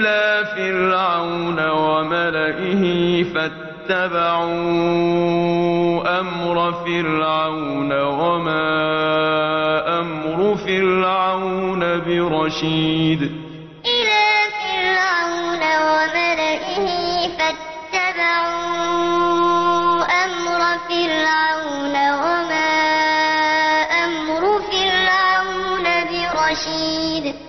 إلى فرعون وملئه فاتبعوا أمر فرعون وما أمر فرعون برشيد إلى فرعون وملئه فاتبعوا أمر فرعون وما أمر فرعون برشيد